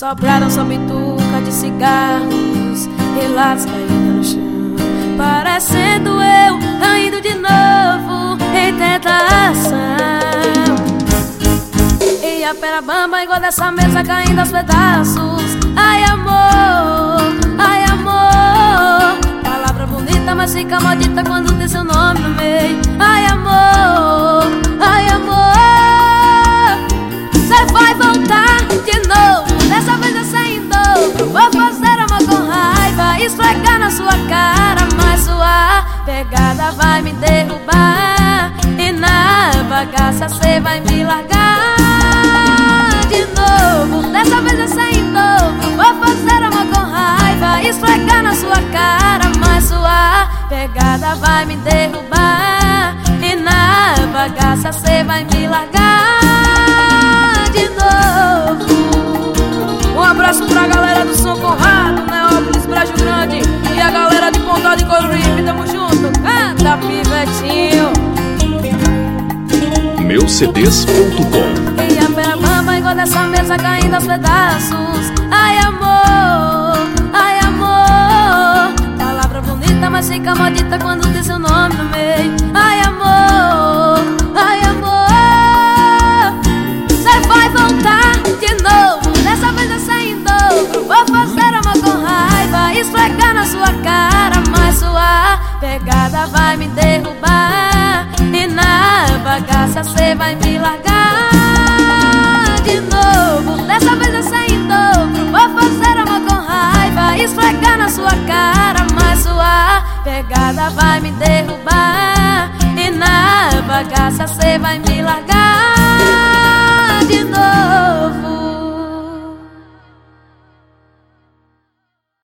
Sopraram sua bituca de cigarros Relatos caindo no chão. Parecendo eu caindo de novo Em tentação. E a pera bamba igual dessa mesa caindo aos pedaços. Ai amor, ai amor. Palavra bonita mas fica maldita quando tem seu nome no meio. Ai amor, Esfregar na sua cara Mas sua pegada vai me derrubar. E na bagaça cê vai me largar De novo. Dessa vez eu sei em dobro Vou fazer amor com raiva. Esfregar na sua cara Mas sua pegada vai me derrubar canta pivetinho Meucds.com E a pera bamba igual dessa mesa caindo aos pedaços. Ai amor, ai amor. Palavra bonita, mas fica maldita quando tem seu nome no meio Ai amor, ai amor. Você vai voltar de novo. Dessa vez eu sei Vou fazer amor com raiva Esfregar na sua cara Mas sua pegada vai me derrubar E na bagaça cê vai me largar. De novo, dessa vez eu sei em dobro. Vou fazer amor com raiva Esfregar na sua cara. Mas sua pegada vai me derrubar E na bagaça cê vai me largar